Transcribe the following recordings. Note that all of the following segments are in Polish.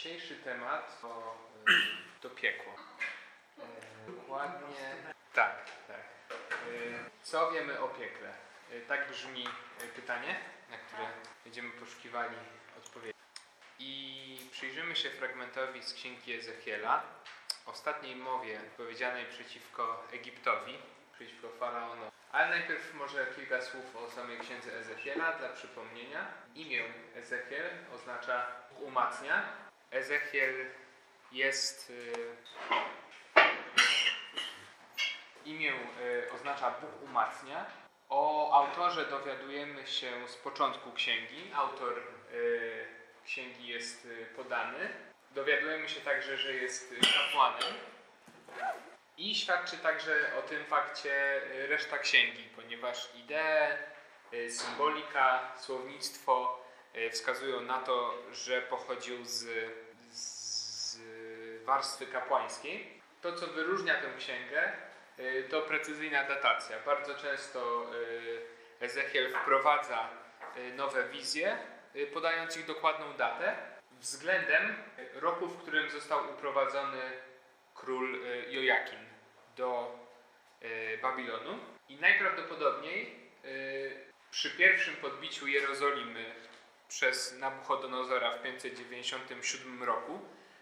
Dzisiejszy temat to, y, to piekło. Dokładnie. Tak, tak. Y, Co wiemy o piekle? Tak brzmi pytanie, na które będziemy poszukiwali odpowiedzi. I przyjrzymy się fragmentowi z księgi Ezechiela, ostatniej mowie powiedzianej przeciwko Egiptowi, przeciwko faraonowi. Ale najpierw może kilka słów o samej księdze Ezechiela dla przypomnienia. Imię Ezechiel oznacza umacnia. Ezechiel jest. y, Imię y, oznacza Bóg umacnia. O autorze dowiadujemy się z początku księgi. Autor y, księgi jest podany. Dowiadujemy się także, że jest kapłanem. I świadczy także o tym fakcie reszta księgi, ponieważ idee, symbolika, słownictwo wskazują na to, że pochodził z warstwy kapłańskiej. To, co wyróżnia tę księgę, y, to precyzyjna datacja. Bardzo często y, Ezechiel wprowadza y, nowe wizje, podając ich dokładną datę, względem roku, w którym został uprowadzony król Jojakim do Babilonu. I najprawdopodobniej przy pierwszym podbiciu Jerozolimy przez Nabuchodonozora w 597 roku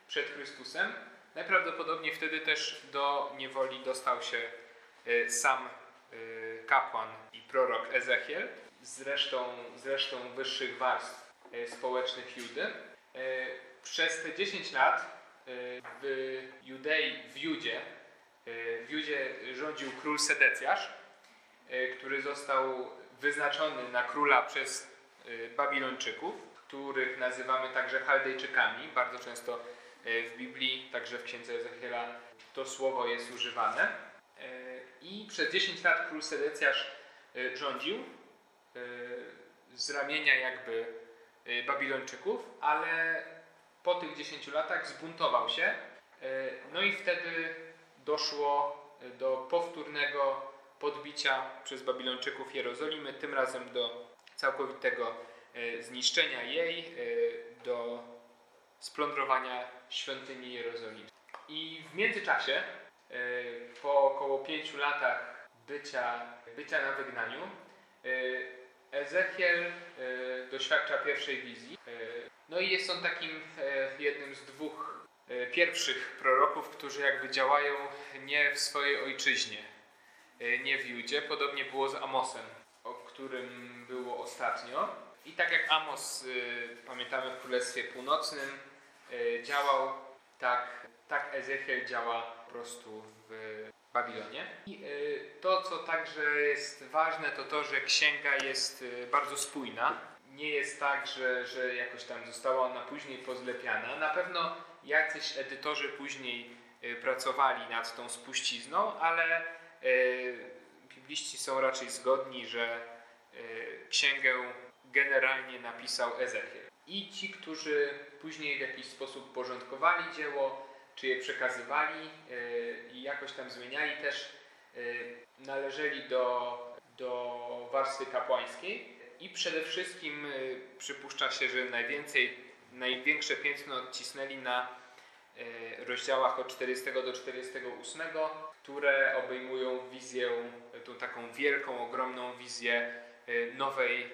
przed Chrystusem, najprawdopodobniej wtedy też do niewoli dostał się y, sam y, kapłan i prorok Ezechiel z resztą, z resztą wyższych warstw y, społecznych Judy. Przez te 10 lat w Judei, w Judzie, w Judzie rządził król Sedecjasz, który został wyznaczony na króla przez Babilończyków, których nazywamy także Chaldejczykami. Bardzo często w Biblii, także w księdze Ezechiela to słowo jest używane. Y, I przez 10 lat król Sedecjasz y, rządził z ramienia jakby Babilończyków, ale po tych 10 latach zbuntował się. No i wtedy doszło do powtórnego podbicia przez Babilończyków Jerozolimy, tym razem do całkowitego zniszczenia jej, do splądrowania świątyni Jerozolimy. I w międzyczasie, y, po około pięciu latach bycia, bycia na wygnaniu, y, Ezechiel y, doświadcza pierwszej wizji. No i jest on takim jednym z dwóch pierwszych proroków, którzy jakby działają nie w swojej ojczyźnie, nie w Judzie. Podobnie było z Amosem, o którym było ostatnio. I tak jak Amos, pamiętamy w Królestwie Północnym, działał, tak, tak Ezechiel działa po prostu w Babilonie. I y, to, co także jest ważne, to to, że księga jest y, bardzo spójna. Nie jest tak, że, że jakoś tam została ona później pozlepiana. Na pewno jacyś edytorzy później pracowali nad tą spuścizną, ale bibliści są raczej zgodni, że księgę generalnie napisał Ezechiel. I ci, którzy później w jakiś sposób porządkowali dzieło, czy je przekazywali y, i jakoś tam zmieniali, też y, należeli do, do warstwy kapłańskiej. I przede wszystkim y, przypuszcza się, że najwięcej, największe piętno odcisnęli na rozdziałach od 40 do 48, które obejmują wizję, tą taką wielką, ogromną wizję nowej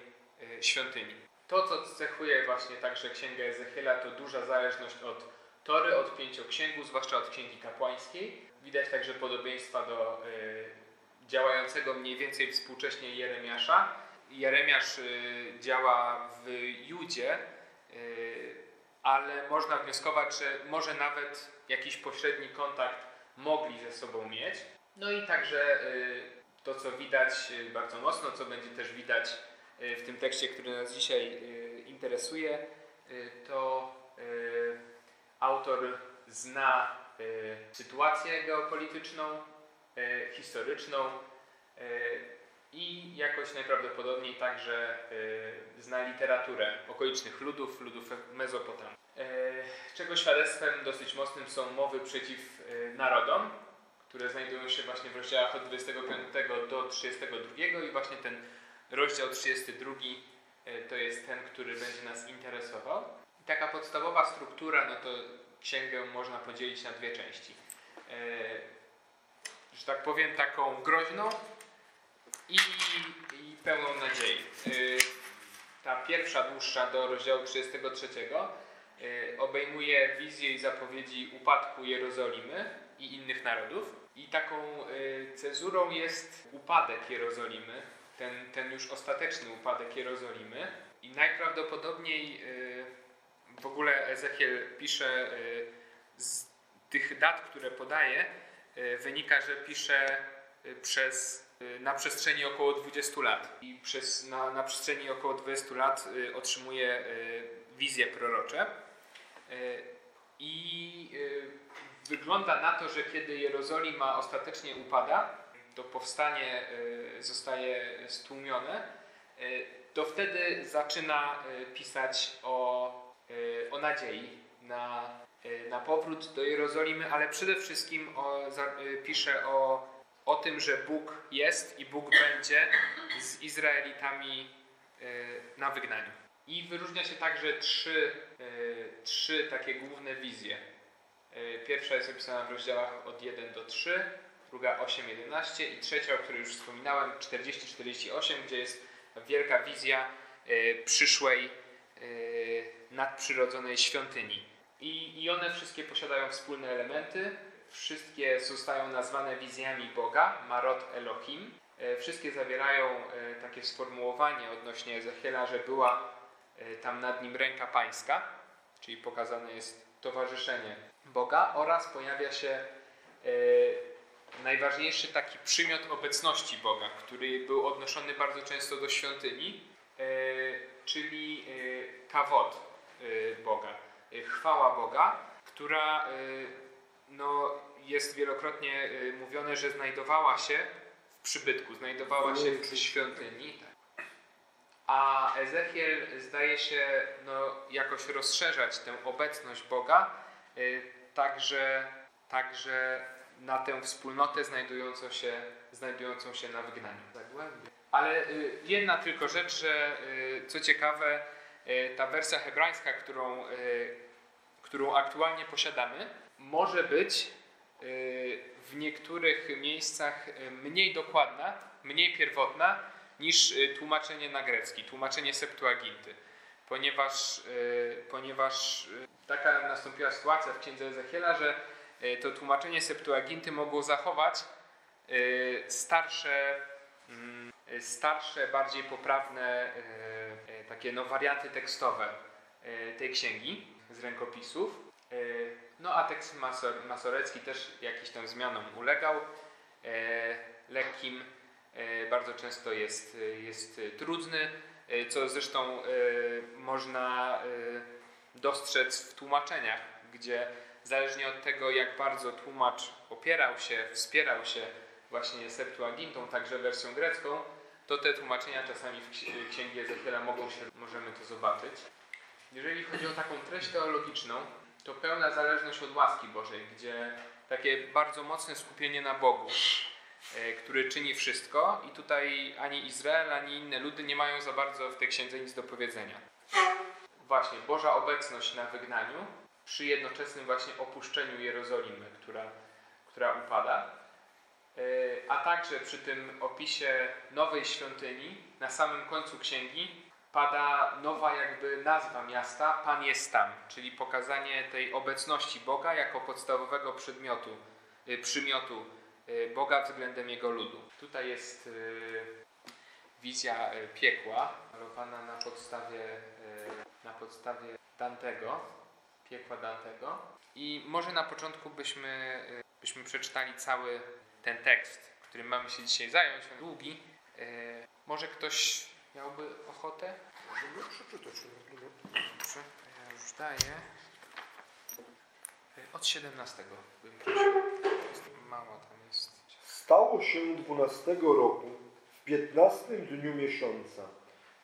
świątyni. To, co cechuje właśnie także Księgę Ezechiela, to duża zależność od Tory, od pięcioksięgu, zwłaszcza od Księgi Kapłańskiej. Widać także podobieństwa do y, działającego mniej więcej współcześnie Jeremiasza. Jeremiasz y, działa w Judzie, y, ale można wnioskować, że może nawet jakiś pośredni kontakt mogli ze sobą mieć. No i także y, to, co widać bardzo mocno, co będzie też widać w tym tekście, który nas dzisiaj y, interesuje, y, to y, autor zna y, sytuację geopolityczną, y, historyczną y, i jakoś najprawdopodobniej także y, zna literaturę okolicznych ludów, ludów Mezopotamii. Y, Czego świadectwem dosyć mocnym są mowy przeciw y, narodom, które znajdują się właśnie w rozdziałach od 25 do 32 i właśnie ten rozdział 32 y, to jest ten, który będzie nas interesował. Taka podstawowa struktura, no to księgę można podzielić na dwie części. E, że tak powiem, taką groźną i, i pełną nadziei. E, ta pierwsza, dłuższa do rozdziału 33 e, obejmuje wizję i zapowiedzi upadku Jerozolimy i innych narodów. I taką e, cezurą jest upadek Jerozolimy, ten, ten już ostateczny upadek Jerozolimy. I najprawdopodobniej e, w ogóle Ezechiel pisze e, z tych dat, które podaje, e, wynika, że pisze przez, na przestrzeni około 20 lat. I przez, na, na przestrzeni około 20 lat otrzymuje wizje prorocze. I wygląda na to, że kiedy Jerozolima ostatecznie upada, to powstanie e, zostaje stłumione, e, to wtedy zaczyna e, pisać o, o nadziei na, na powrót do Jerozolimy, ale przede wszystkim o, pisze o, o tym, że Bóg jest i Bóg będzie z Izraelitami na wygnaniu. I wyróżnia się także trzy, trzy takie główne wizje. Pierwsza jest opisana w rozdziałach od 1 do 3, druga 8-11 i trzecia, o której już wspominałem, 40-48, gdzie jest wielka wizja e, przyszłej e, nadprzyrodzonej świątyni. I, I one wszystkie posiadają wspólne elementy. Wszystkie zostają nazwane wizjami Boga, Marot Elohim. E, Wszystkie zawierają takie sformułowanie odnośnie Ezechiela, że była tam nad nim ręka pańska, czyli pokazane jest towarzyszenie Boga oraz pojawia się najważniejszy taki przymiot obecności Boga, który był odnoszony bardzo często do świątyni, e, czyli kawod e, Boga, e, chwała Boga, która no, jest wielokrotnie mówione, że znajdowała się w przybytku, znajdowała się w świątyni. A Ezechiel zdaje się no, jakoś rozszerzać tę obecność Boga, także, także na tę wspólnotę znajdującą się, znajdującą się na wygnaniu. Zagłębię. Ale y, jedna tylko rzecz, że y, co ciekawe, y, ta wersja hebrajska, którą, którą aktualnie posiadamy, może być w niektórych miejscach mniej dokładna, mniej pierwotna niż tłumaczenie na grecki, tłumaczenie Septuaginty. Ponieważ, ponieważ taka nastąpiła sytuacja w księdze Ezechiela, że to tłumaczenie Septuaginty mogło zachować y, starsze, mm, y, starsze bardziej poprawne takie no, warianty tekstowe tej księgi z rękopisów. No a tekst masor, masorecki też jakiś tam zmianom ulegał. e, Lekkim, e, bardzo często jest, jest trudny, e, co zresztą e, można e, dostrzec w tłumaczeniach, gdzie zależnie od tego, jak bardzo tłumacz opierał się, wspierał się właśnie Septuagintą, także wersją grecką, to te tłumaczenia czasami w ksi- Księgi Ezechiela mogą się, możemy to zobaczyć. Jeżeli chodzi o taką treść teologiczną, to pełna zależność od łaski Bożej, gdzie takie bardzo mocne skupienie na Bogu, e, który czyni wszystko i tutaj ani Izrael, ani inne ludy nie mają za bardzo w tej księdze nic do powiedzenia. Właśnie, Boża obecność na wygnaniu przy jednoczesnym właśnie opuszczeniu Jerozolimy, która, która upada, E, a także przy tym opisie nowej świątyni na samym końcu księgi pada nowa jakby nazwa miasta, Pan jest tam, czyli pokazanie tej obecności Boga jako podstawowego przedmiotu, y, przymiotu y, Boga względem Jego ludu. Tutaj jest wizja piekła, malowana na podstawie, na podstawie Dantego, piekła Dantego. I może na początku byśmy, y, byśmy przeczytali cały ten tekst, którym mamy się dzisiaj zająć, on długi. Y, Może ktoś miałby ochotę? Żeby przeczytać ten numer. Dobrze, to ja już daję. Y, Od 17 bym prosił. Mało tam jest. Stało się dwunastego roku, w piętnastym dniu miesiąca,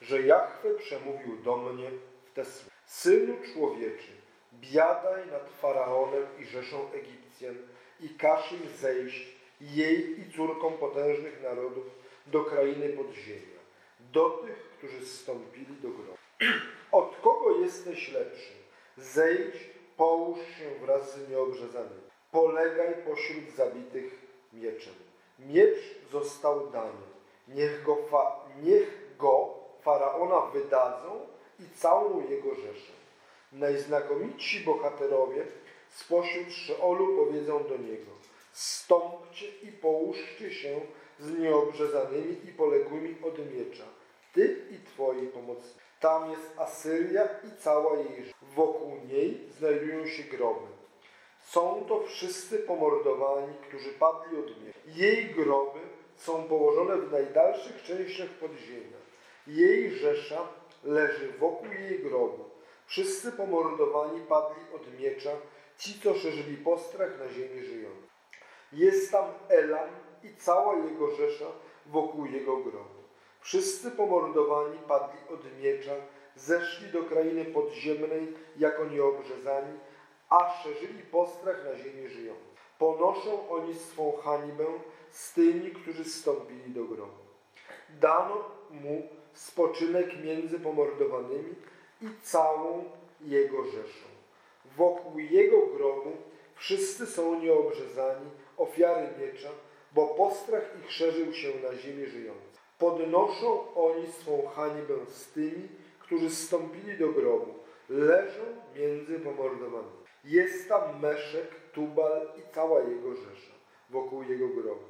że Jahwe przemówił do mnie w te słowa. Synu człowieczy, biadaj nad Faraonem i rzeszą Egipcjan i każ im zejść jej i córkom potężnych narodów do krainy podziemia, do tych, którzy zstąpili do grobu. Od kogo jesteś lepszy? Zejdź, połóż się wraz z nieobrzezanymi. Polegaj pośród zabitych mieczem. Miecz został dany. Niech go, fa, niech go faraona wydadzą i całą jego rzeszę. Najznakomitsi bohaterowie spośród Szeolu powiedzą do niego: Stąpcie i połóżcie się z nieobrzezanymi i poległymi od miecza, ty i twoi pomocnicy. Tam jest Asyria i cała jej. Wokół niej znajdują się groby. Są to wszyscy pomordowani, którzy padli od miecza. Jej groby są położone w najdalszych częściach podziemia. Jej rzesza leży wokół jej grobu. Wszyscy pomordowani padli od miecza, ci, co szerzyli postrach na ziemi żyjącej. Jest tam Elam i cała jego rzesza wokół jego grobu. Wszyscy pomordowani padli od miecza, zeszli do krainy podziemnej jako nieobrzezani, a szerzyli postrach na ziemi żyjącej. Ponoszą oni swą hańbę z tymi, którzy zstąpili do grobu. Dano mu spoczynek między pomordowanymi i całą jego rzeszą. Wokół jego grobu wszyscy są nieobrzezani, ofiary miecza, bo postrach ich szerzył się na ziemi żyjącej. Podnoszą oni swą hańbę z tymi, którzy zstąpili do grobu. Leżą między pomordowanymi. Jest tam Meszek, Tubal i cała jego rzesza wokół jego grobu.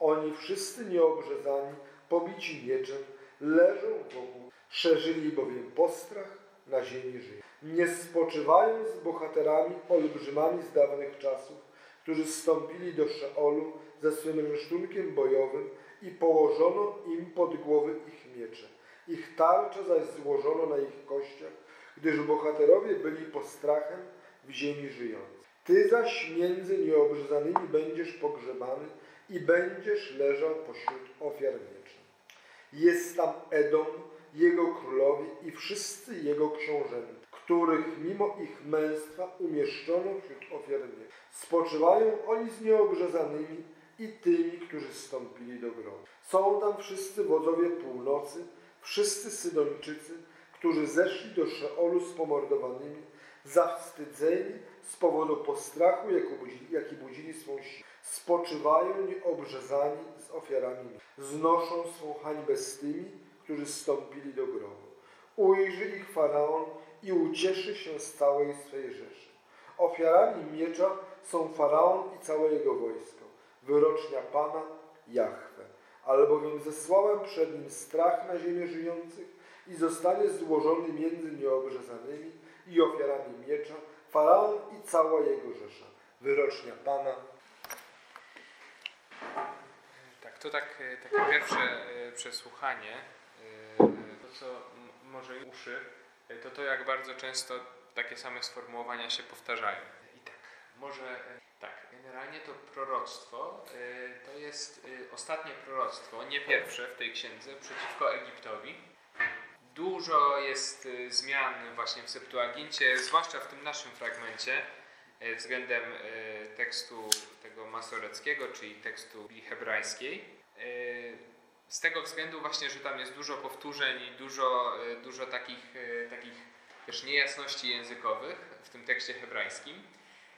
Oni wszyscy nieobrzezani, pobici mieczem, leżą wokół. Szerzyli bowiem postrach na ziemi żyje. Nie spoczywają z bohaterami olbrzymami z dawnych czasów, którzy zstąpili do Szeolu ze swym rynsztunkiem bojowym i położono im pod głowy ich miecze. Ich tarcze zaś złożono na ich kościach, gdyż bohaterowie byli postrachem w ziemi żyjącej. Ty zaś między nieobrzezanymi będziesz pogrzebany i będziesz leżał pośród ofiar miecza. Jest tam Edom, jego królowie i wszyscy jego książęta, których mimo ich męstwa umieszczono wśród ofiar miecza. Spoczywają oni z nieobrzezanymi i tymi, którzy zstąpili do grobu. Są tam wszyscy wodzowie północy, wszyscy Sydończycy, którzy zeszli do Szeolu z pomordowanymi, zawstydzeni z powodu postrachu, jaki budzili, jaki budzili swą siłę. Spoczywają nieobrzezani z ofiarami. Znoszą swą hańbę z tymi, którzy zstąpili do grobu. Ujrzy ich Faraon i ucieszy się z całej swej rzeszy. Ofiarami miecza są Faraon i całe jego wojsko, wyrocznia Pana Jahwe. Albowiem zesłałem przed nim strach na ziemię żyjących i zostanie złożony między nieobrzezanymi i ofiarami miecza Faraon i cała jego rzesza, wyrocznia Pana. Tak, to tak, e, takie pierwsze e, przesłuchanie, co może uszy, e, to to jak bardzo często takie same sformułowania się powtarzają. I tak, może e, tak, generalnie to proroctwo e, to jest ostatnie proroctwo, nie pierwsze w tej księdze, przeciwko Egiptowi. Dużo jest zmian właśnie w Septuagincie, zwłaszcza w tym naszym fragmencie względem tekstu tego masoreckiego, czyli tekstu Biblii hebrajskiej. Z tego względu właśnie, że tam jest dużo powtórzeń i dużo, e, dużo takich, e, takich też niejasności językowych w tym tekście hebrajskim.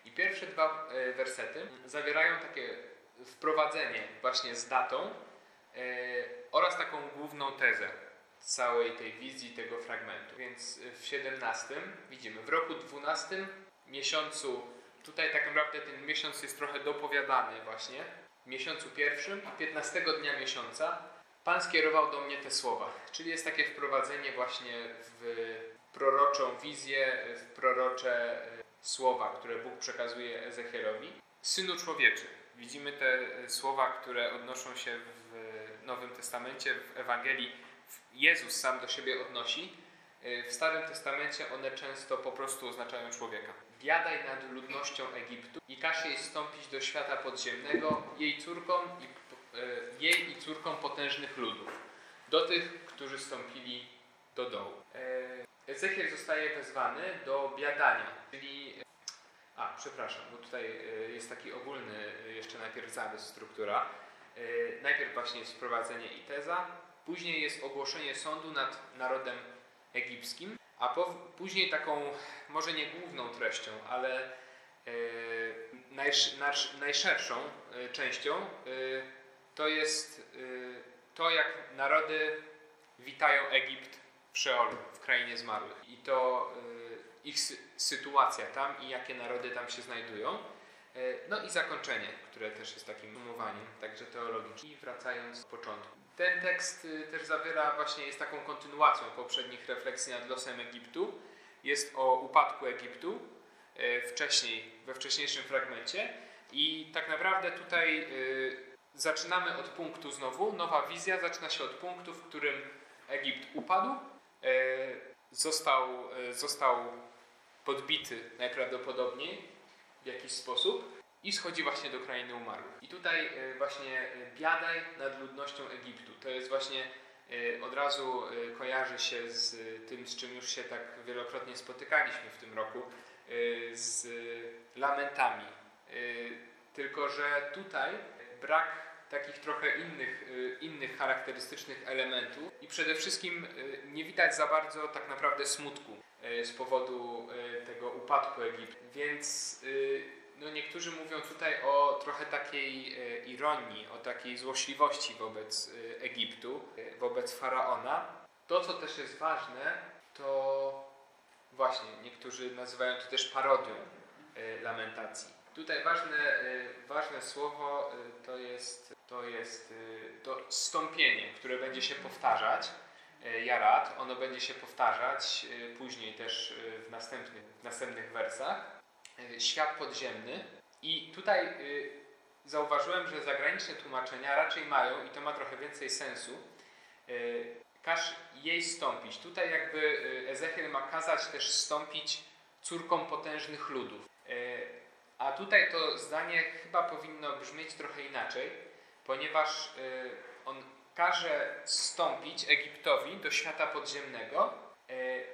I pierwsze dwa e, wersety zawierają takie wprowadzenie właśnie z datą oraz taką główną tezę całej tej wizji tego fragmentu. Więc w 17 widzimy, w roku 12 miesiącu, tutaj tak naprawdę ten miesiąc jest trochę dopowiadany właśnie, w miesiącu pierwszym i 15 dnia miesiąca Pan skierował do mnie te słowa. Czyli jest takie wprowadzenie właśnie w proroczą wizję, w prorocze e, słowa, które Bóg przekazuje Ezechielowi. Synu człowieczy. Widzimy te e, słowa, które odnoszą się w Nowym Testamencie, w Ewangelii. Jezus sam do siebie odnosi. E, W Starym Testamencie one często po prostu oznaczają człowieka. Biadaj nad ludnością Egiptu i każ jej stąpić do świata podziemnego, jej córkom i, jej i córkom potężnych ludów, do tych, którzy stąpili do dołu. E, Ezechiel zostaje wezwany do biadania, czyli a, przepraszam, bo tutaj e, jest taki ogólny e, jeszcze najpierw zarys, struktura. E, Najpierw właśnie jest wprowadzenie i teza, później jest ogłoszenie sądu nad narodem egipskim, A po, później taką, może nie główną treścią, ale e, najszerszą e, częścią e, to jest e, to, jak narody witają Egipt w Szeolu, w krainie zmarłych. I to e, ich sy- sytuacja tam i jakie narody tam się znajdują. E, No i zakończenie, które też jest takim sumowaniem, także teologicznym. I wracając do początku. Ten tekst y, też zawiera, właśnie jest taką kontynuacją poprzednich refleksji nad losem Egiptu. Jest o upadku Egiptu wcześniej, we wcześniejszym fragmencie. I tak naprawdę tutaj y, zaczynamy od punktu znowu. Nowa wizja zaczyna się od punktu, w którym Egipt upadł, e, został, e, został podbity najprawdopodobniej w jakiś sposób i schodzi właśnie do krainy umarłych. I tutaj e, właśnie biadaj nad ludnością Egiptu. To jest właśnie od razu kojarzy się z tym, z czym już się tak wielokrotnie spotykaliśmy w tym roku, z lamentami. Tylko, że tutaj brak takich trochę innych, e, innych charakterystycznych elementów i przede wszystkim e, nie widać za bardzo tak naprawdę smutku e, z powodu tego upadku Egiptu. Więc no niektórzy mówią tutaj o trochę takiej ironii, o takiej złośliwości wobec Egiptu, wobec faraona. To, co też jest ważne, to właśnie niektórzy nazywają to też parodią lamentacji. Tutaj ważne, ważne słowo to jest, to jest e, to stąpienie, które będzie się powtarzać. e, Jarat, ono będzie się powtarzać e, później też w następnych, w następnych wersach. Świat podziemny. I tutaj y, zauważyłem, że zagraniczne tłumaczenia raczej mają, i to ma trochę więcej sensu, y, każ jej stąpić. Tutaj jakby y, Ezechiel ma kazać też stąpić córkom potężnych ludów. Y, A tutaj to zdanie chyba powinno brzmieć trochę inaczej, ponieważ y, on każe stąpić Egiptowi do świata podziemnego, y,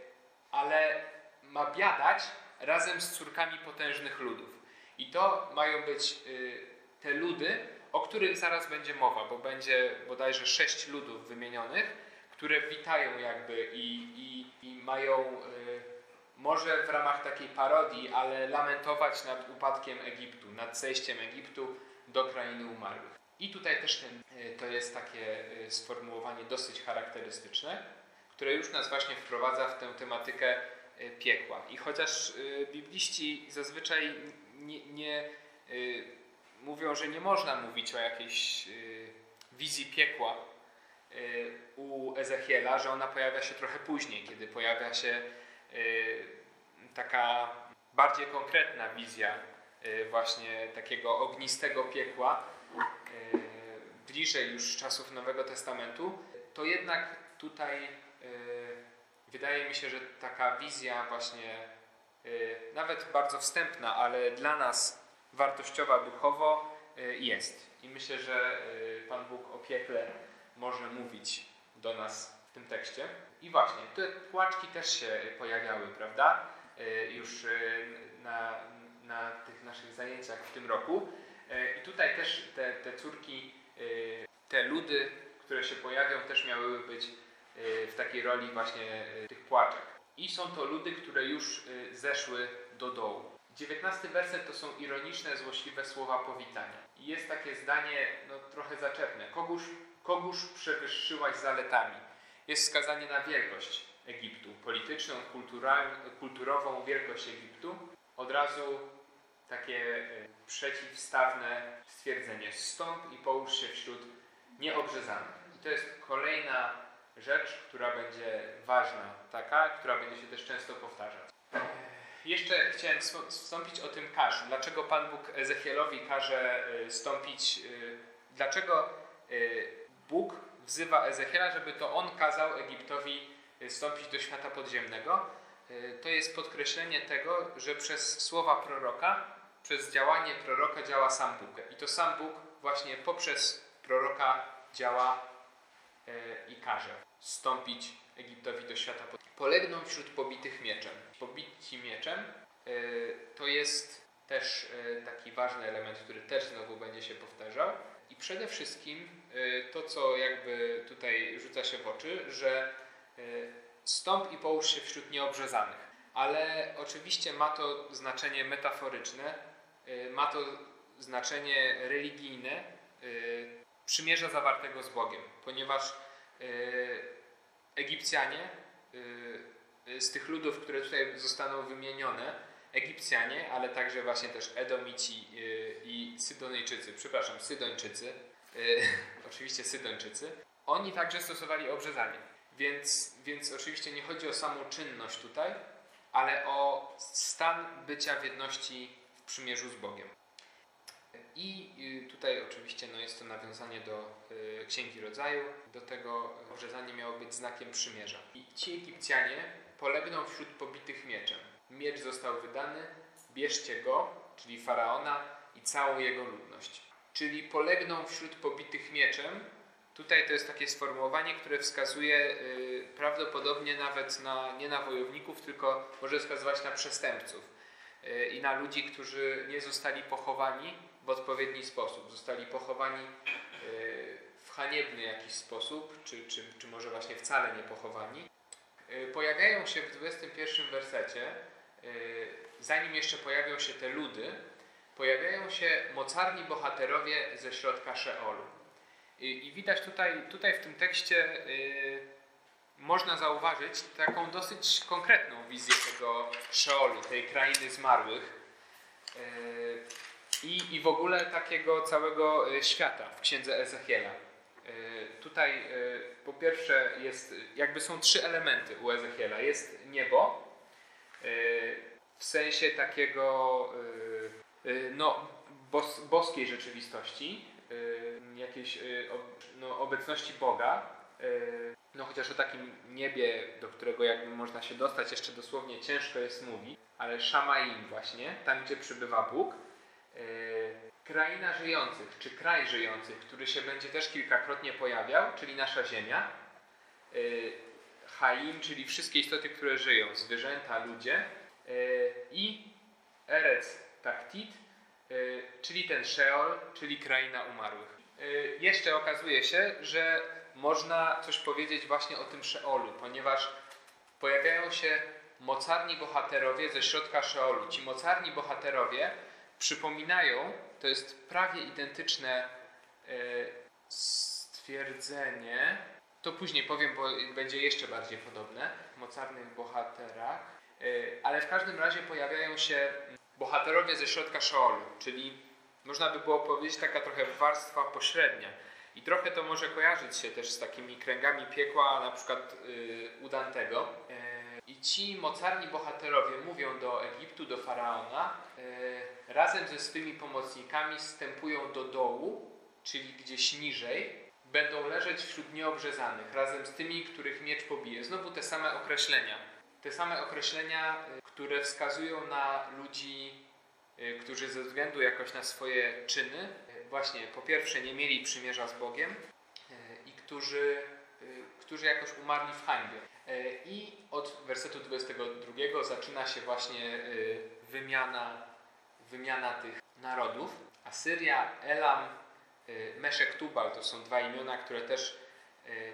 ale ma biadać razem z córkami potężnych ludów. I to mają być y, te ludy, o których zaraz będzie mowa, bo będzie bodajże sześć ludów wymienionych, które witają jakby i, i, i mają może w ramach takiej parodii, ale lamentować nad upadkiem Egiptu, nad zejściem Egiptu do krainy umarłych. I tutaj też ten, y, to jest takie y, sformułowanie dosyć charakterystyczne, które już nas właśnie wprowadza w tę tematykę y, piekła. I chociaż bibliści zazwyczaj nie, nie mówią, że nie można mówić o jakiejś wizji piekła u Ezechiela, że ona pojawia się trochę później, kiedy pojawia się taka bardziej konkretna wizja właśnie takiego ognistego piekła, bliżej już czasów Nowego Testamentu, to jednak tutaj y, wydaje mi się, że taka wizja właśnie y, nawet bardzo wstępna, ale dla nas wartościowa duchowo y, jest. I myślę, że Pan Bóg o piekle może mówić do nas w tym tekście. I właśnie, te płaczki też się pojawiały, prawda? Już na, na tych naszych zajęciach w tym roku. I tutaj też te, te córki, te ludy, które się pojawią, też miały być y, w takiej roli właśnie y, tych płaczek. I są to ludy, które już y, zeszły do dołu. 19 werset to są ironiczne, złośliwe słowa powitania. I jest takie zdanie, no trochę zaczepne. Kogóż, kogóż przewyższyłaś zaletami? Jest wskazanie na wielkość Egiptu, polityczną, kulturową wielkość Egiptu. Od razu takie y, przeciwstawne stwierdzenie. Stąp i połóż się wśród nieobrzezanych. I to jest kolejna rzecz, która będzie ważna, taka, która będzie się też często powtarzać. Jeszcze chciałem wstąpić o tym każ. Dlaczego Pan Bóg Ezechielowi każe y, stąpić? y, Dlaczego y, Bóg wzywa Ezechiela, żeby to on kazał Egiptowi stąpić do świata podziemnego? To jest podkreślenie tego, że przez słowa proroka, przez działanie proroka działa sam Bóg. I to sam Bóg właśnie poprzez proroka działa y, i każe stąpić Egiptowi do świata. Polegną wśród pobitych mieczem. Pobici mieczem y, to jest też y, taki ważny element, który też znowu będzie się powtarzał. I przede wszystkim to, co jakby tutaj rzuca się w oczy, że stąp i połóż się wśród nieobrzezanych. Ale oczywiście ma to znaczenie metaforyczne, ma to znaczenie religijne, y, przymierza zawartego z Bogiem, ponieważ y, Egipcjanie z tych ludów, które tutaj zostaną wymienione, Egipcjanie, ale także właśnie też Edomici i Sydonejczycy, przepraszam, Sydończycy, oczywiście Sydończycy, oni także stosowali obrzezanie. Więc, więc oczywiście nie chodzi o samą czynność tutaj, ale o stan bycia w jedności przymierzu z Bogiem. I y, tutaj oczywiście no, jest to nawiązanie do y, Księgi Rodzaju. Do tego obrzezanie miało być znakiem przymierza. I ci Egipcjanie polegną wśród pobitych mieczem. Miecz został wydany, bierzcie go, czyli Faraona i całą jego ludność. Czyli polegną wśród pobitych mieczem. Tutaj to jest takie sformułowanie, które wskazuje y, prawdopodobnie nawet na, nie na wojowników, tylko może wskazywać na przestępców i na ludzi, którzy nie zostali pochowani w odpowiedni sposób. Zostali pochowani y, w haniebny jakiś sposób, czy, czy, czy może właśnie wcale nie pochowani. Y, Pojawiają się w 21 wersecie, y, zanim jeszcze pojawią się te ludy, pojawiają się mocarni bohaterowie ze środka Szeolu. I, i widać tutaj, tutaj w tym tekście można zauważyć taką dosyć konkretną wizję tego Szeolu, tej krainy zmarłych. Y, i, i w ogóle takiego całego y, świata w księdze Ezechiela. Y, Tutaj po pierwsze jest, jakby są trzy elementy u Ezechiela. Jest niebo w sensie takiego no, bos, boskiej rzeczywistości, jakiejś no, obecności Boga. No chociaż o takim niebie, do którego jakby można się dostać jeszcze dosłownie ciężko jest mówić, ale Szamaim właśnie, tam gdzie przybywa Bóg, Yy, kraina żyjących, czy kraj żyjących, który się będzie też kilkakrotnie pojawiał, czyli nasza Ziemia. Yy, Haim, czyli wszystkie istoty, które żyją, zwierzęta, ludzie. Yy, I Erec Taktit, czyli ten Sheol, czyli kraina umarłych. Jeszcze okazuje się, że można coś powiedzieć właśnie o tym Sheolu, ponieważ pojawiają się mocarni bohaterowie ze środka Szeolu. Ci mocarni bohaterowie przypominają, to jest prawie identyczne e, stwierdzenie, to później powiem, bo będzie jeszcze bardziej podobne, mocarnych bohaterach, e, ale w każdym razie pojawiają się bohaterowie ze środka Szeolu, czyli można by było powiedzieć taka trochę warstwa pośrednia. I trochę to może kojarzyć się też z takimi kręgami piekła, na przykład y, u Dantego. E, I ci mocarni bohaterowie mówią do Egiptu, do faraona, e, razem ze swymi pomocnikami stępują do dołu, czyli gdzieś niżej, będą leżeć wśród nieobrzezanych, razem z tymi, których miecz pobije. Znowu te same określenia. Te same określenia, y, które wskazują na ludzi, y, którzy ze względu jakoś na swoje czyny, właśnie po pierwsze nie mieli przymierza z Bogiem y, i którzy, y, którzy jakoś umarli w hańbie. Y, I od wersetu 22 zaczyna się właśnie wymiana, wymiana tych narodów. Asyria, Elam, Meszek, Tubal to są dwa imiona, które też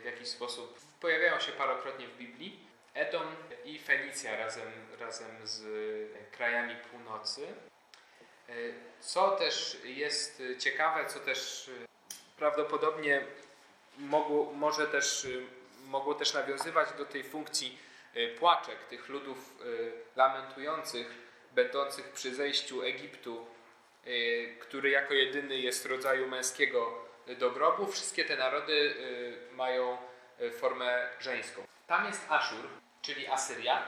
w jakiś sposób pojawiają się parokrotnie w Biblii. Edom i Fenicja razem, razem z krajami północy. Y, Co też jest y, ciekawe, co też y, prawdopodobnie mogło, może też, mogło też nawiązywać do tej funkcji płaczek tych ludów lamentujących, będących przy zejściu Egiptu, który jako jedyny jest rodzaju męskiego y, do grobu. Wszystkie te narody mają formę żeńską. Tam jest Aszur, czyli Asyria.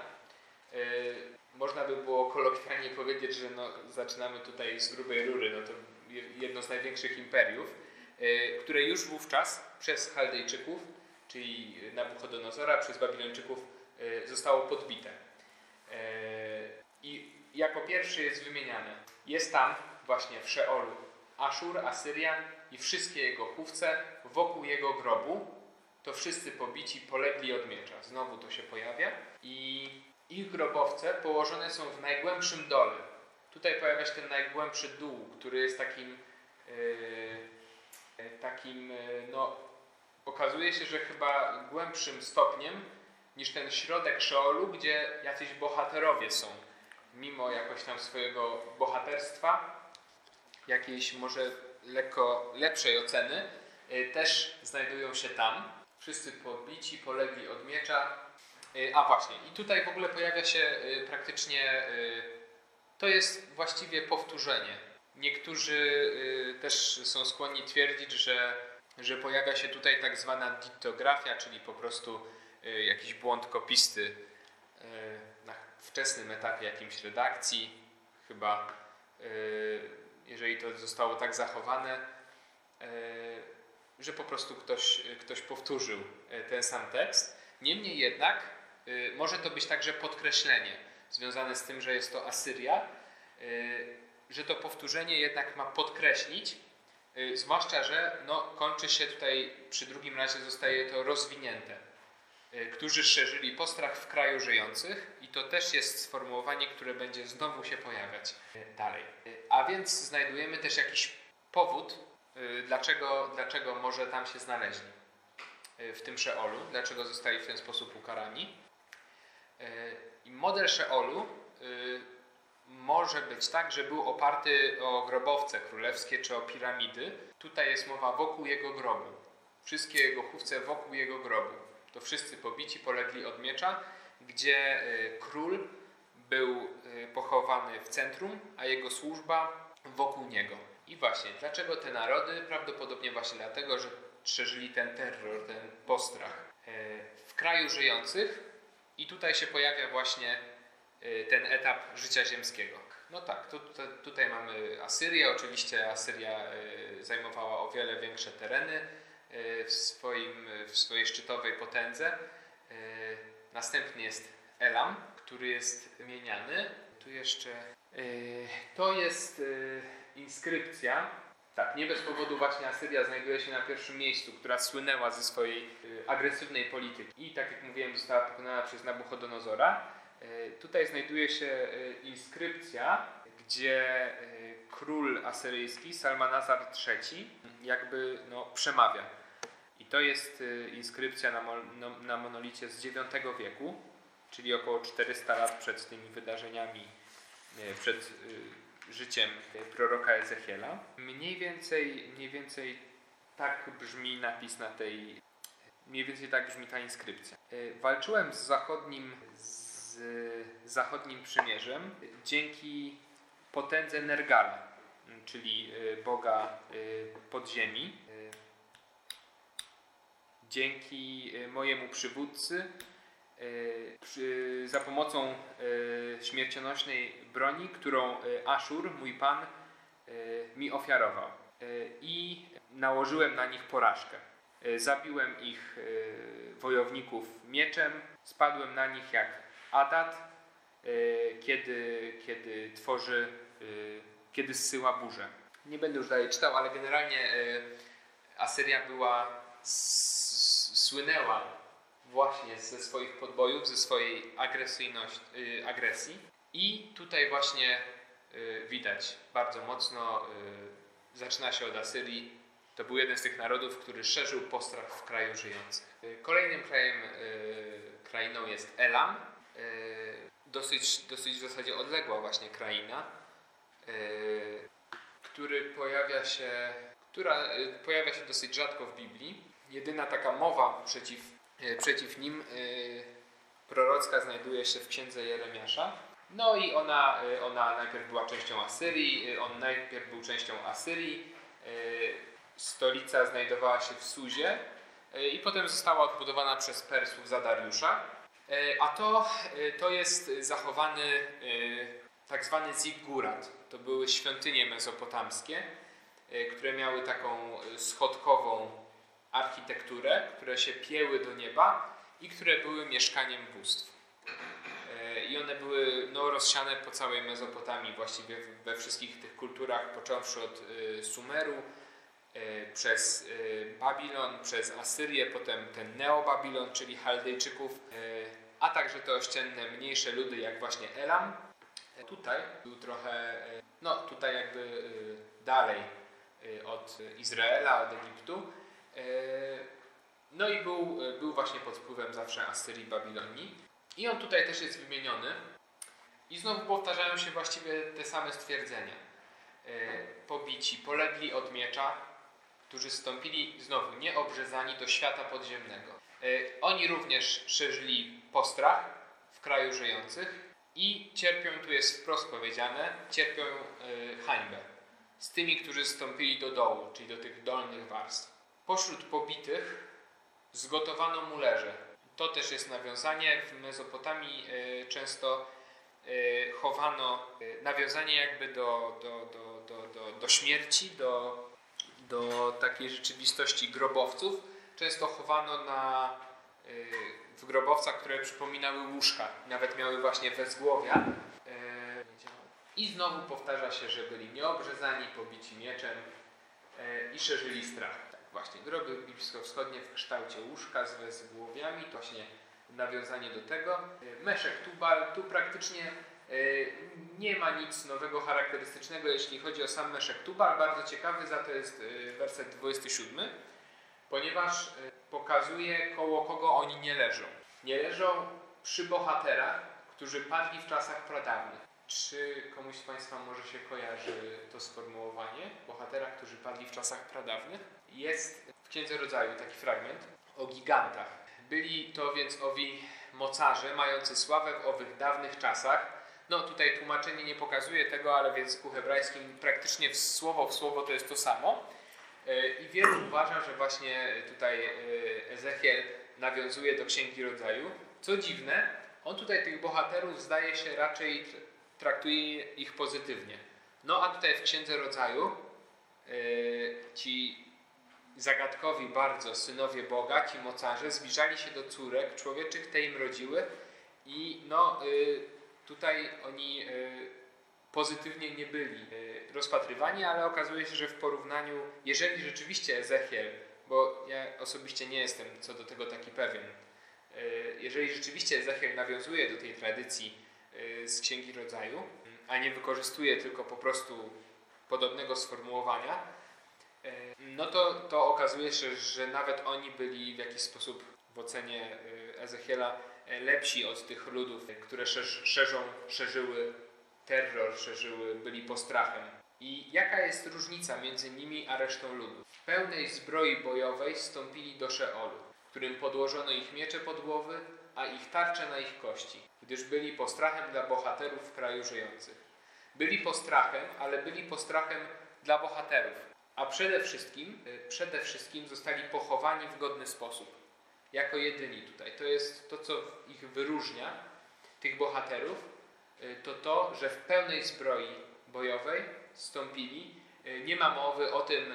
Można by było kolokwialnie powiedzieć, że no, zaczynamy tutaj z grubej rury, no to je- jedno z największych imperiów, y, które już wówczas przez Chaldejczyków, czyli Nabuchodonozora, przez Babilończyków y, zostało podbite. Y, I jako pierwszy jest wymieniane. Jest tam właśnie w Szeolu Aszur, Asyrian i wszystkie jego chówce wokół jego grobu. To wszyscy pobici polegli od miecza. Znowu to się pojawia. I ich grobowce położone są w najgłębszym dole. Tutaj pojawia się ten najgłębszy dół, który jest takim, yy, takim, yy, no, okazuje się, że chyba głębszym stopniem niż ten środek Szeolu, gdzie jacyś bohaterowie są. Mimo jakoś tam swojego bohaterstwa, jakiejś może lekko lepszej oceny, też znajdują się tam. Wszyscy pobici, polegli od miecza. Y, A właśnie, i tutaj w ogóle pojawia się y, praktycznie, y, to jest właściwie powtórzenie. Niektórzy też są skłonni twierdzić, że, że pojawia się tutaj tak zwana diktografia, czyli po prostu jakiś błąd kopisty na wczesnym etapie jakimś redakcji. Chyba, jeżeli to zostało tak zachowane, że po prostu ktoś, ktoś powtórzył ten sam tekst. Niemniej jednak może to być także podkreślenie związane z tym, że jest to Asyria, y, że to powtórzenie jednak ma podkreślić, y, zwłaszcza, że no, kończy się tutaj, przy drugim razie zostaje to rozwinięte, y, którzy szerzyli postrach w kraju żyjących i to też jest sformułowanie, które będzie znowu się pojawiać y, dalej. Y, A więc znajdujemy też jakiś powód, y, dlaczego, dlaczego może tam się znaleźli y, w tym Szeolu, dlaczego zostali w ten sposób ukarani. Y, I model Szeolu y, może być tak, że był oparty o grobowce królewskie czy o piramidy. Tutaj jest mowa wokół jego grobu. Wszystkie jego chówce wokół jego grobu. To wszyscy pobici, polegli od miecza, gdzie y, król był pochowany w centrum, a jego służba wokół niego. I właśnie, dlaczego te narody? Prawdopodobnie właśnie dlatego, że szerzyli ten terror, ten postrach w kraju żyjących. I tutaj się pojawia właśnie y, ten etap życia ziemskiego. No tak, tu, tu, tutaj mamy Asyrię. Oczywiście Asyria y, zajmowała o wiele większe tereny y, w, swoim, w swojej szczytowej potędze. Następnie jest Elam, który jest wymieniany. Tu jeszcze. To jest inskrypcja. Tak, nie bez powodu właśnie Asyria znajduje się na pierwszym miejscu, która słynęła ze swojej y, agresywnej polityki i tak jak mówiłem została pokonana przez Nabuchodonozora. Y, Tutaj znajduje się y, inskrypcja, gdzie król asyryjski Salmanazar III jakby no, przemawia. I to jest inskrypcja na, no, na monolicie z IX wieku, czyli około 400 lat przed tymi wydarzeniami, przed życiem proroka Ezechiela. Mniej więcej, mniej więcej tak brzmi napis na tej, mniej więcej tak brzmi ta inskrypcja. Y, Walczyłem z zachodnim, z zachodnim przymierzem dzięki potędze Nergala, czyli y, boga y, podziemi. Dzięki mojemu przywódcy przy, za pomocą y, śmiercionośnej broni, którą y, Aszur, mój pan, mi ofiarował. I nałożyłem na nich porażkę. Zabiłem ich wojowników mieczem, spadłem na nich jak Adat, kiedy, kiedy tworzy, kiedy zsyła burzę. Nie będę już dalej czytał, ale generalnie Asyria była s- słynęła właśnie ze swoich podbojów, ze swojej agresyjności, y, agresji. I tutaj właśnie y, widać bardzo mocno, y, zaczyna się od Asyrii. To był jeden z tych narodów, który szerzył postrach w kraju żyjących. Kolejnym krajem, krainą jest Elam. Dosyć, dosyć w zasadzie odległa właśnie kraina, który pojawia się, która pojawia się dosyć rzadko w Biblii. Jedyna taka mowa przeciw, przeciw nim y, prorocka znajduje się w księdze Jeremiasza. No i ona, y, ona najpierw była częścią Asyrii, on najpierw był częścią Asyrii. Stolica znajdowała się w Suzie i potem została odbudowana przez Persów za Dariusza. A to, to jest zachowany tak zwany ziggurat. To były świątynie mezopotamskie, y, które miały taką schodkową architekturę, które się pieły do nieba i które były mieszkaniem bóstw. E, I one były no, rozsiane po całej Mezopotamii, właściwie we wszystkich tych kulturach, począwszy od y, Sumeru, y, przez Babilon, przez Asyrię, potem ten Neobabilon, czyli Chaldejczyków, a także te ościenne mniejsze ludy, jak właśnie Elam. E, Tutaj był trochę, no tutaj jakby dalej od Izraela, od Egiptu. E, No i był, e, był właśnie pod wpływem zawsze Asyrii Babilonii. I on tutaj też jest wymieniony. I znowu powtarzają się właściwie te same stwierdzenia. E, Pobici, polegli od miecza, którzy stąpili znowu nieobrzezani do świata podziemnego. Oni również szerzyli postrach w kraju żyjących i cierpią, tu jest wprost powiedziane, cierpią hańbę z tymi, którzy stąpili do dołu, czyli do tych dolnych warstw. Pośród pobitych zgotowano mu leże. To też jest nawiązanie. W Mezopotamii e, często e, chowano e, nawiązanie jakby do, do, do, do, do, do śmierci, do, do takiej rzeczywistości grobowców. Często chowano na, w grobowcach, które przypominały łóżka. Nawet miały właśnie wezgłowia. I znowu powtarza się, że byli nieobrzezani, pobici mieczem i szerzyli strach. Właśnie, groby bliskowschodnie w kształcie łóżka z wezgłowiami, to właśnie nawiązanie do tego. Meszek Tubal, tu praktycznie e, nie ma nic nowego, charakterystycznego, jeśli chodzi o sam Meszek Tubal. Bardzo ciekawy za to jest e, werset 27, ponieważ e, pokazuje, koło kogo oni nie leżą. Nie leżą przy bohaterach, którzy padli w czasach pradawnych. Czy komuś z Państwa może się kojarzy to sformułowanie? Bohatera, którzy padli w czasach pradawnych? Jest w Księdze Rodzaju taki fragment o gigantach. Byli to więc owi mocarze, mający sławę w owych dawnych czasach. No tutaj tłumaczenie nie pokazuje tego, ale w języku hebrajskim praktycznie w słowo w słowo to jest to samo. E, I wielu uważa, że właśnie tutaj e, Ezechiel nawiązuje do Księgi Rodzaju. Co dziwne, on tutaj tych bohaterów zdaje się raczej traktuje ich pozytywnie. No a tutaj w Księdze Rodzaju e, ci zagadkowi bardzo synowie Boga, ci mocarze, zbliżali się do córek człowieczych, te im rodziły i no y, tutaj oni y, pozytywnie nie byli rozpatrywani, ale okazuje się, że w porównaniu, jeżeli rzeczywiście Ezechiel, bo ja osobiście nie jestem co do tego taki pewien, jeżeli rzeczywiście Ezechiel nawiązuje do tej tradycji z Księgi Rodzaju, a nie wykorzystuje tylko po prostu podobnego sformułowania, e, no to, to okazuje się, że nawet oni byli w jakiś sposób w ocenie e, Ezechiela lepsi od tych ludów, które szerz, szerzą, szerzyły terror, szerzyły, byli postrachem. I jaka jest różnica między nimi a resztą ludu? W pełnej zbroi bojowej stąpili do Szeolu, którym podłożono ich miecze pod głowy, a ich tarcze na ich kości, gdyż byli postrachem dla bohaterów w kraju żyjących. Byli postrachem, ale byli postrachem dla bohaterów, a przede wszystkim, y, przede wszystkim zostali pochowani w godny sposób, jako jedyni tutaj. To jest to, co ich wyróżnia, tych bohaterów, y, to to, że w pełnej zbroi bojowej stąpili. Y, Nie ma mowy o tym,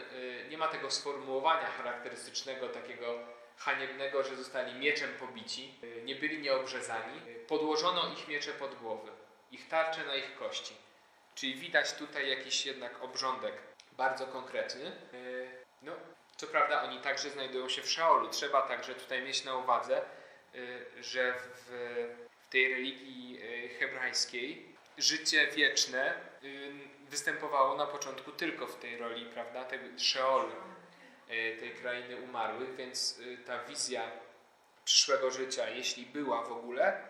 nie ma tego sformułowania charakterystycznego, takiego haniebnego, że zostali mieczem pobici, nie byli nieobrzezani. Podłożono ich miecze pod głowy, ich tarcze na ich kości. Czyli widać tutaj jakiś jednak obrządek bardzo konkretny. No, co prawda oni także znajdują się w Szeolu. Trzeba także tutaj mieć na uwadze, że w, w tej religii y, hebrajskiej życie wieczne y, występowało na początku tylko w tej roli, prawda, tego Szeolu, tej krainy umarłych, więc y, ta wizja przyszłego życia, jeśli była w ogóle,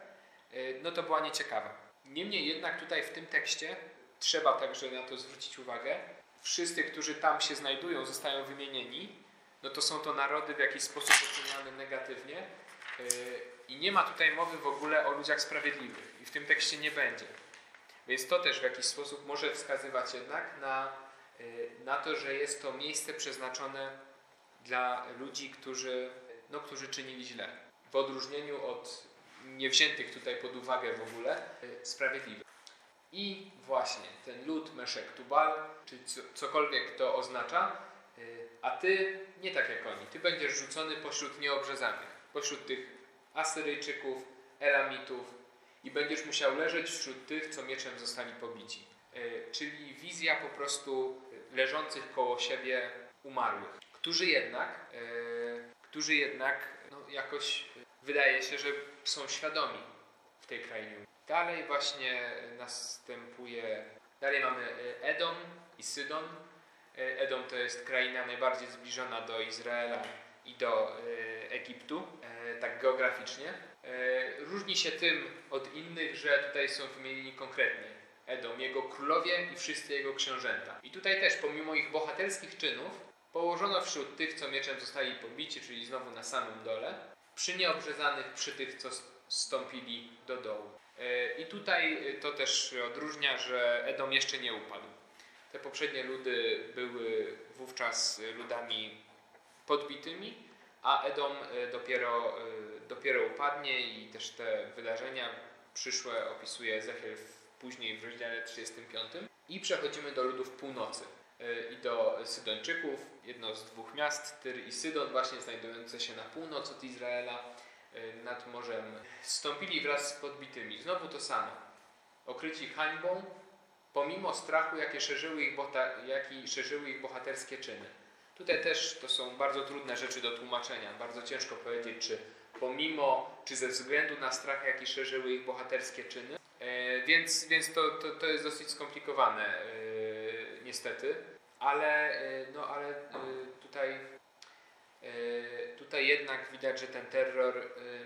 y, no to była nieciekawa. Niemniej jednak tutaj w tym tekście trzeba także na to zwrócić uwagę. Wszyscy, którzy tam się znajdują, zostają wymienieni, no to są to narody w jakiś sposób oceniane negatywnie i nie ma tutaj mowy w ogóle o ludziach sprawiedliwych i w tym tekście nie będzie. Więc to też w jakiś sposób może wskazywać jednak na, na to, że jest to miejsce przeznaczone dla ludzi, którzy, no, którzy czynili źle. W odróżnieniu od niewziętych tutaj pod uwagę w ogóle yy, sprawiedliwych. I właśnie ten lud Meszek Tubal, czy co, cokolwiek to oznacza, y, a ty nie tak jak oni. Ty będziesz rzucony pośród nieobrzezanych, pośród tych Asyryjczyków, Elamitów i będziesz musiał leżeć wśród tych, co mieczem zostali pobici. Y, Czyli wizja po prostu leżących koło siebie umarłych, którzy jednak, y, którzy jednak no, jakoś wydaje się, że są świadomi w tej krainie. Dalej właśnie następuje, dalej mamy e, Edom i Sydon. E, Edom to jest kraina najbardziej zbliżona do Izraela i do e, Egiptu, e, tak geograficznie. E, różni się tym od innych, że tutaj są wymienieni konkretnie. Edom, jego królowie i wszyscy jego książęta. I tutaj też, pomimo ich bohaterskich czynów, położono wśród tych, co mieczem zostali pobici, czyli znowu na samym dole, przy nieobrzezanych, przy tych, co stąpili do dołu. E, I tutaj to też odróżnia, że Edom jeszcze nie upadł. Te poprzednie ludy były wówczas ludami podbitymi, a Edom e, dopiero, e, dopiero upadnie i też te wydarzenia przyszłe opisuje Ezechiel później w rozdziale 35. I przechodzimy do ludów północy e, i do Sydończyków, jedno z dwóch miast, Tyr i Sydon, właśnie znajdujące się na północ od Izraela, nad morzem. Stąpili wraz z podbitymi. Znowu to samo. Okryci hańbą, pomimo strachu, jakie szerzyły ich, jaki szerzyły ich bohaterskie czyny. Tutaj też to są bardzo trudne rzeczy do tłumaczenia. Bardzo ciężko powiedzieć, czy pomimo, czy ze względu na strach, jaki szerzyły ich bohaterskie czyny. E, więc więc to, to, to jest dosyć skomplikowane, e, niestety. Ale, e, no, ale tutaj, tutaj jednak widać, że ten terror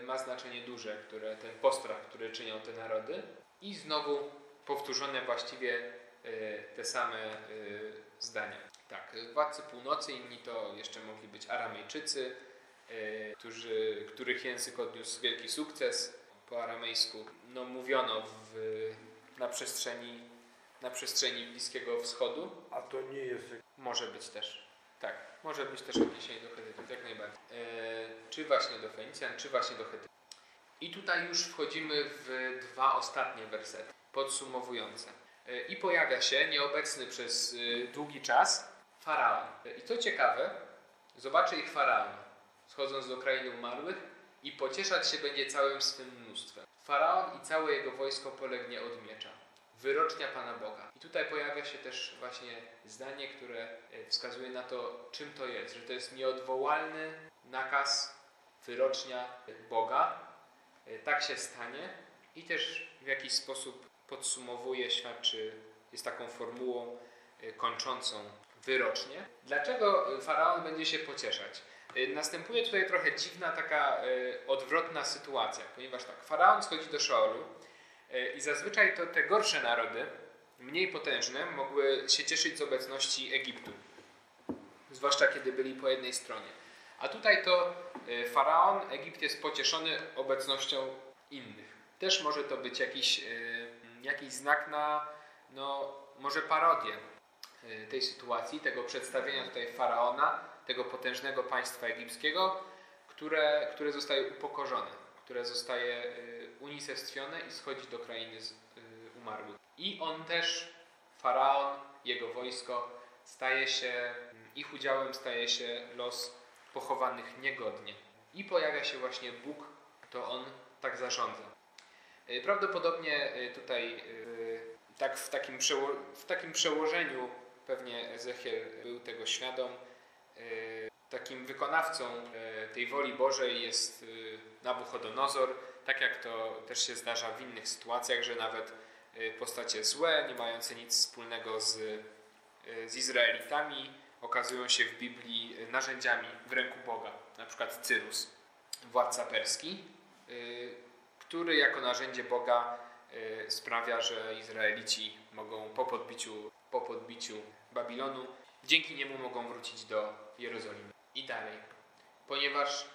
ma znaczenie duże, które, ten postrach, który czynią te narody. I znowu powtórzone właściwie te same zdania. Tak, władcy północy, inni to jeszcze mogli być Aramejczycy, którzy, których język odniósł wielki sukces po aramejsku. No, mówiono w, na, przestrzeni, na przestrzeni Bliskiego Wschodu. A to nie jest... Może być też. Tak, może być też odniesienie do Hetytów, jak najbardziej. Yy, czy właśnie do Fenicjan, czy właśnie do Hetytów. I tutaj już wchodzimy w dwa ostatnie wersety, podsumowujące. Yy, I pojawia się nieobecny przez długi czas faraon. I co ciekawe, zobaczy ich faraon, schodząc do krainy umarłych i pocieszać się będzie całym swym mnóstwem. Faraon i całe jego wojsko polegnie od miecza. Wyrocznia Pana Boga. I tutaj pojawia się też właśnie zdanie, które e, wskazuje na to, czym to jest, że to jest nieodwołalny nakaz, wyrocznia Boga. E, tak się stanie i też w jakiś sposób podsumowuje, świadczy, jest taką formułą e, kończącą wyrocznie. Dlaczego faraon będzie się pocieszać? Y, następuje tutaj trochę dziwna, taka y, odwrotna sytuacja, ponieważ tak, faraon schodzi do Szaolu y, i zazwyczaj to te gorsze narody, mniej potężne, mogły się cieszyć z obecności Egiptu, zwłaszcza kiedy byli po jednej stronie. A tutaj to faraon, Egipt jest pocieszony obecnością innych. Też może to być jakiś, jakiś znak na, no, może parodię tej sytuacji, tego przedstawienia tutaj faraona, tego potężnego państwa egipskiego, które, które zostaje upokorzone, które zostaje y, unicestwione i schodzi do krainy y, umarłych. I on też, faraon, jego wojsko, staje się, ich udziałem staje się los pochowanych niegodnie. I pojawia się właśnie Bóg, to on tak zarządza. Prawdopodobnie tutaj tak w takim, w takim przełożeniu Pewnie Ezechiel był tego świadom. E, takim wykonawcą e, tej woli Bożej jest e, Nabuchodonozor, tak jak to też się zdarza w innych sytuacjach, że nawet postacie złe, nie mające nic wspólnego z, z Izraelitami, okazują się w Biblii narzędziami w ręku Boga. Na przykład Cyrus, władca perski, który jako narzędzie Boga sprawia, że Izraelici mogą po podbiciu, po podbiciu Babilonu, dzięki niemu mogą wrócić do Jerozolimy. I dalej. Ponieważ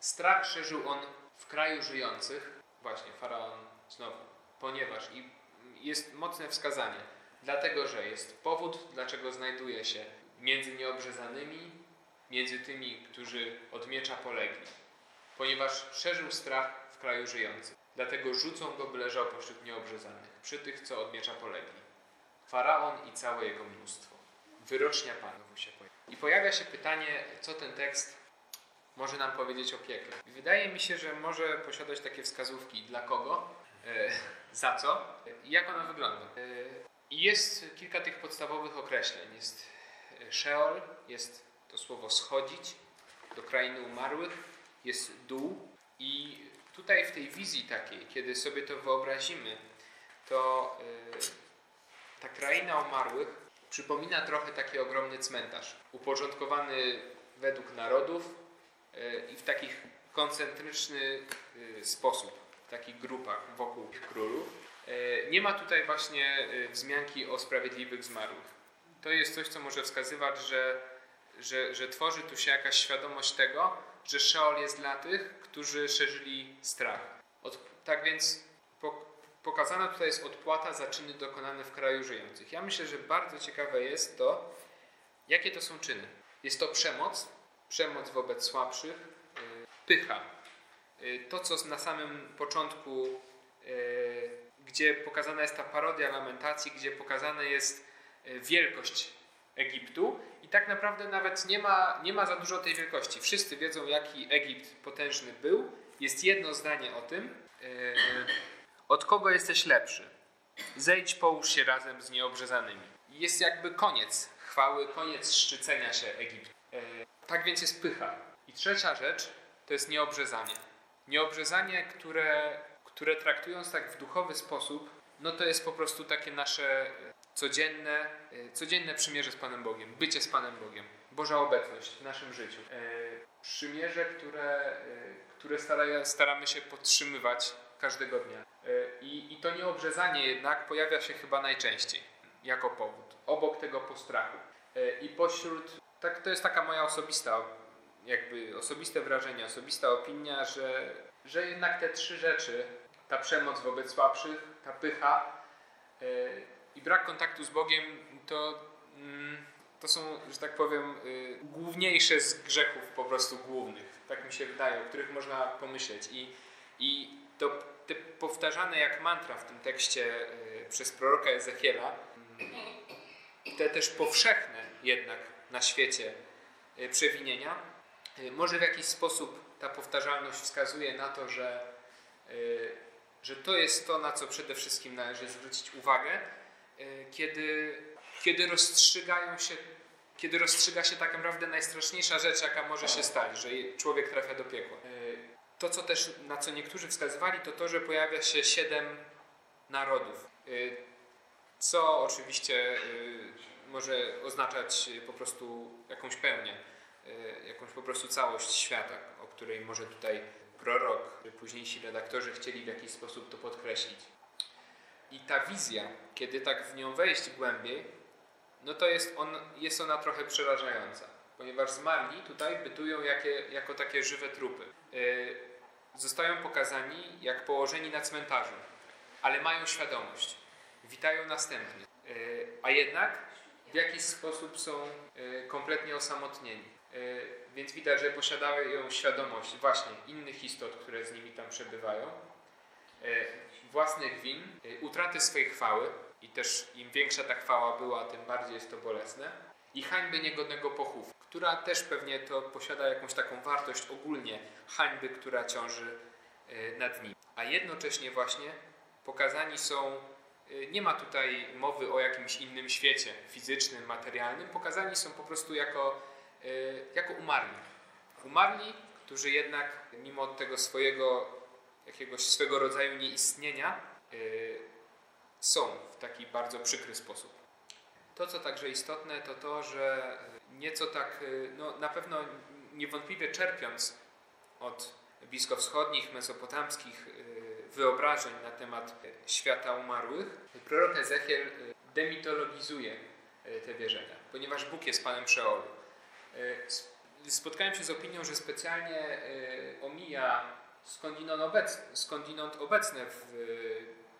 strach szerzył on w kraju żyjących, właśnie faraon znowu, ponieważ i jest mocne wskazanie, dlatego że jest powód, dlaczego znajduje się między nieobrzezanymi, między tymi, którzy od miecza polegli, ponieważ szerzył strach w kraju żyjących. Dlatego rzucą go, by leżał pośród nieobrzezanych, przy tych, co od miecza polegli. Faraon i całe jego mnóstwo. Wyrocznia Panów się pojawia. I pojawia się pytanie, co ten tekst może nam powiedzieć o piekle. Wydaje mi się, że może posiadać takie wskazówki dla kogo, e, za co i jak ono wygląda. E, jest kilka tych podstawowych określeń. Jest e, Sheol, jest to słowo schodzić do krainy umarłych, jest dół i tutaj w tej wizji takiej, kiedy sobie to wyobrazimy, to e, ta kraina umarłych przypomina trochę taki ogromny cmentarz, uporządkowany według narodów e, i w takich koncentryczny e, sposób, w takich grupach wokół królów. E, Nie ma tutaj właśnie wzmianki o sprawiedliwych zmarłych. To jest coś, co może wskazywać, że, że, że tworzy tu się jakaś świadomość tego, że Szeol jest dla tych, którzy szerzyli strach. Od, tak więc pokazana tutaj jest odpłata za czyny dokonane w kraju żyjących. Ja myślę, że bardzo ciekawe jest to, jakie to są czyny. Jest to przemoc, przemoc wobec słabszych, y, pycha. Y, To, co na samym początku, y, gdzie pokazana jest ta parodia lamentacji, gdzie pokazana jest wielkość Egiptu i tak naprawdę nawet nie ma, nie ma za dużo tej wielkości. Wszyscy wiedzą, jaki Egipt potężny był. Jest jedno zdanie o tym. Od kogo jesteś lepszy? Zejdź, połóż się razem z nieobrzezanymi. Jest jakby koniec chwały, koniec szczycenia się Egiptu. E, Tak więc jest pycha. I trzecia rzecz to jest nieobrzezanie. Nieobrzezanie, które, które traktując tak w duchowy sposób, no to jest po prostu takie nasze e, codzienne, e, codzienne przymierze z Panem Bogiem, bycie z Panem Bogiem, Boża obecność w naszym życiu. Przymierze, które, które stara, staramy się podtrzymywać każdego dnia. E, I, I to nieobrzezanie jednak pojawia się chyba najczęściej jako powód, obok tego postrachu. E, I pośród, tak to jest taka moja osobista, jakby osobiste wrażenie, osobista opinia, że, że jednak te trzy rzeczy, ta przemoc wobec słabszych, ta pycha e, i brak kontaktu z Bogiem, to, mm, to są, że tak powiem, główniejsze z grzechów po prostu głównych, tak mi się wydaje, o których można pomyśleć. I, i to te powtarzane jak mantra w tym tekście y, przez proroka Ezechiela, mm, te też powszechne jednak na świecie y, przewinienia, y, może w jakiś sposób ta powtarzalność wskazuje na to, że, y, że to jest to, na co przede wszystkim należy zwrócić uwagę, y, kiedy, kiedy rozstrzygają się kiedy rozstrzyga się tak naprawdę najstraszniejsza rzecz, jaka może się stać, że człowiek trafia do piekła. To, co też, na co niektórzy wskazywali, to to, że pojawia się siedem narodów. Y, Co oczywiście y, może oznaczać po prostu jakąś pełnię, y, jakąś po prostu całość świata, o której może tutaj prorok, późniejsi redaktorzy chcieli w jakiś sposób to podkreślić. I ta wizja, kiedy tak w nią wejść głębiej, no to jest, on, jest ona trochę przerażająca, ponieważ zmarli tutaj bytują jakie, jako takie żywe trupy. Zostają pokazani jak położeni na cmentarzu, ale mają świadomość, witają następnie, yy, a jednak w jakiś sposób są yy, kompletnie osamotnieni. Yy, więc widać, że posiadają świadomość właśnie innych istot, które z nimi tam przebywają, własnych win, utraty swej chwały, i też im większa ta chwała była, tym bardziej jest to bolesne. I hańby niegodnego pochówku, która też pewnie to posiada jakąś taką wartość ogólnie hańby, która ciąży e, nad nim. A jednocześnie właśnie pokazani są, e, nie ma tutaj mowy o jakimś innym świecie fizycznym, materialnym, pokazani są po prostu jako, e, jako umarli. Umarli, którzy jednak mimo tego swojego jakiegoś swego rodzaju nieistnienia są w taki bardzo przykry sposób. To, co także istotne, to to, że nieco tak, no na pewno niewątpliwie czerpiąc od bliskowschodnich, mesopotamskich wyobrażeń na temat świata umarłych, prorok Ezechiel demitologizuje te wierzenia, ponieważ Bóg jest Panem Szeolu. Spotkałem się z opinią, że specjalnie omija skądinąd obecne, skądinąd obecne w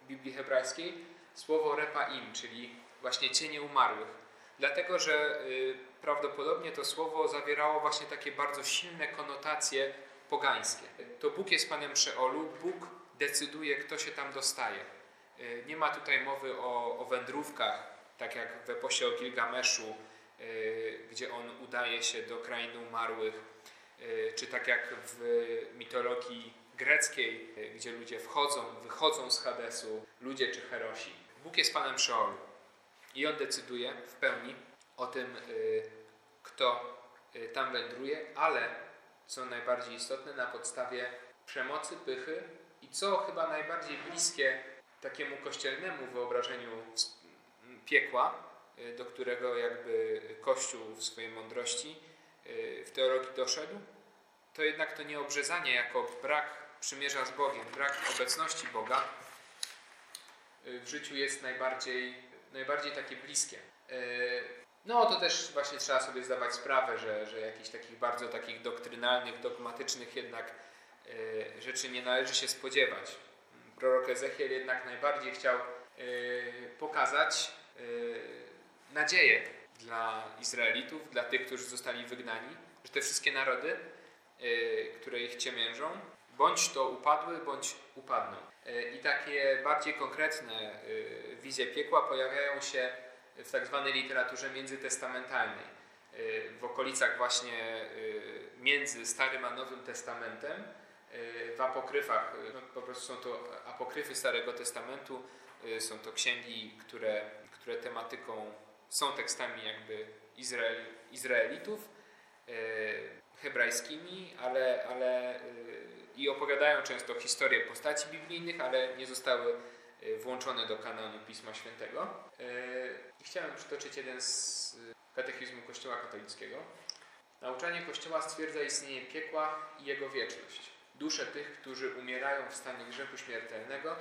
Biblii hebrajskiej słowo repaim, czyli właśnie cienie umarłych. Dlatego, że y, prawdopodobnie to słowo zawierało właśnie takie bardzo silne konotacje pogańskie. To Bóg jest Panem Szeolu, Bóg decyduje, kto się tam dostaje. Y, nie ma tutaj mowy o, o wędrówkach, tak jak w eposie o Gilgameszu, y, gdzie on udaje się do krainy umarłych, czy tak jak w mitologii greckiej, gdzie ludzie wchodzą, wychodzą z Hadesu, ludzie czy herosi. Bóg jest Panem Szeolu i On decyduje w pełni o tym, y, kto y, tam wędruje, ale co najbardziej istotne, na podstawie przemocy, pychy i co chyba najbardziej bliskie takiemu kościelnemu wyobrażeniu piekła, y, do którego jakby Kościół w swojej mądrości w teologii doszedł, to jednak to nieobrzezanie jako brak przymierza z Bogiem, brak obecności Boga w życiu jest najbardziej, najbardziej takie bliskie. Y, No to też właśnie trzeba sobie zdawać sprawę, że, że jakichś takich bardzo takich doktrynalnych, dogmatycznych jednak y, rzeczy nie należy się spodziewać. Prorok Ezechiel jednak najbardziej chciał y, pokazać nadzieję dla Izraelitów, dla tych, którzy zostali wygnani, że te wszystkie narody, które ich ciemiężą, bądź to upadły, bądź upadną. Y, I takie bardziej konkretne y, wizje piekła pojawiają się w tak zwanej literaturze międzytestamentalnej. Y, W okolicach właśnie między Starym a Nowym Testamentem, w apokryfach, no po prostu są to apokryfy Starego Testamentu, są to księgi, które, które tematyką są tekstami jakby Izrael, Izraelitów hebrajskimi, ale, ale i opowiadają często historię postaci biblijnych, ale nie zostały y, włączone do kanonu Pisma Świętego. I chciałem przytoczyć jeden z y, katechizmu Kościoła katolickiego. Nauczanie Kościoła stwierdza istnienie piekła i jego wieczność. Dusze tych, którzy umierają w stanie grzechu śmiertelnego,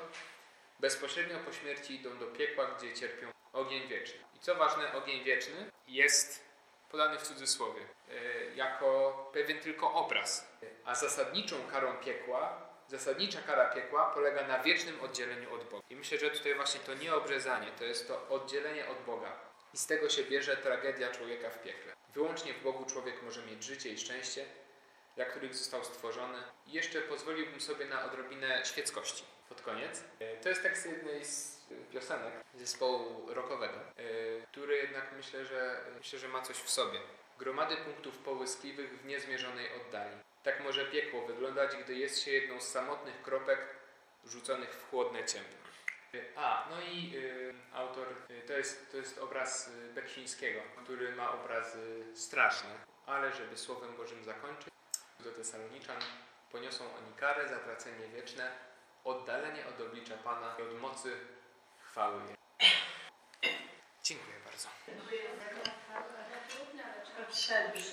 bezpośrednio po śmierci idą do piekła, gdzie cierpią ogień wieczny. I co ważne, ogień wieczny jest podany w cudzysłowie, y, jako pewien tylko obraz. A zasadniczą karą piekła, zasadnicza kara piekła polega na wiecznym oddzieleniu od Boga. I myślę, że tutaj właśnie to nieobrzezanie, to jest to oddzielenie od Boga. I z tego się bierze tragedia człowieka w piekle. Wyłącznie w Bogu człowiek może mieć życie i szczęście, dla których został stworzony. I jeszcze pozwoliłbym sobie na odrobinę świeckości pod koniec. Y, To jest tekst jednej z piosenek zespołu rockowego, y, który jednak myślę, że myślę, że ma coś w sobie. Gromady punktów połyskliwych w niezmierzonej oddali. Tak może piekło wyglądać, gdy jest się jedną z samotnych kropek rzuconych w chłodne ciemno. Y, A, no i y, autor, y, to, jest, to jest obraz Beksińskiego, który ma obrazy straszne, ale żeby Słowem Bożym zakończyć, do Tesaloniczan poniosą oni karę, zatracenie wieczne, oddalenie od oblicza Pana i od mocy chwały. Dziękuję bardzo. Przerwij.